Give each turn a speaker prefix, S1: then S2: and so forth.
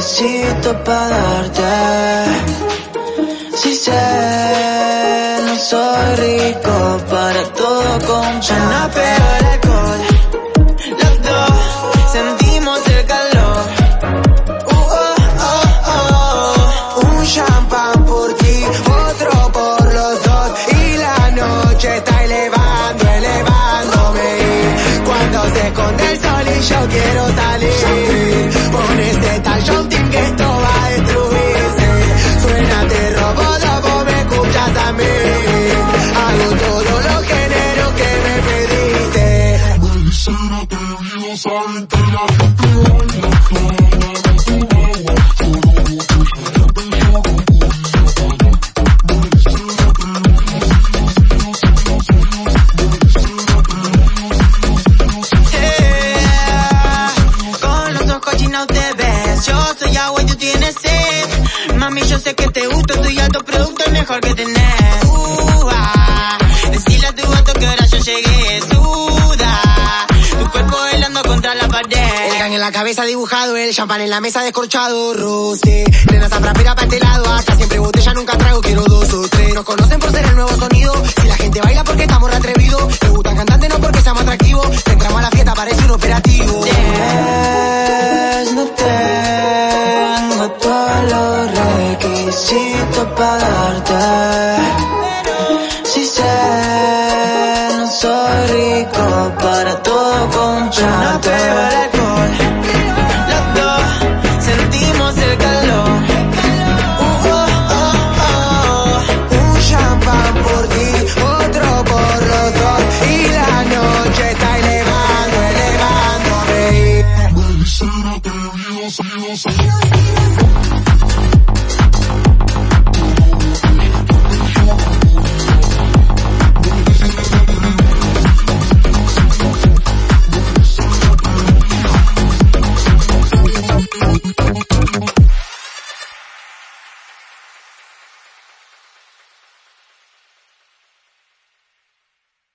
S1: requisito para darte. Si sé, no soy rico para todo con Cuando se esconde el sol y yo quiero salir, pon este tal team que esto va a destruirse. Suena te robo, vos me escuchas a mí. Hago todo lo género que me pediste.
S2: Te saben que
S1: sé que te gusta, soy alto producto, el mejor que tenés. Uh, ah. Decirle a tu gato que ahora yo llegué. Suda. Tu cuerpo bailando contra la pared.
S3: El gang en la cabeza dibujado, el champán en la mesa descorchado, roce. Nena frapera para necesito pagarte. Si sé, no soy rico para todo concharte. No el alcohol, los dos sentimos el calor. Oh, oh, oh. Un champán por ti, otro por los dos. Y la noche está elevando, elevando.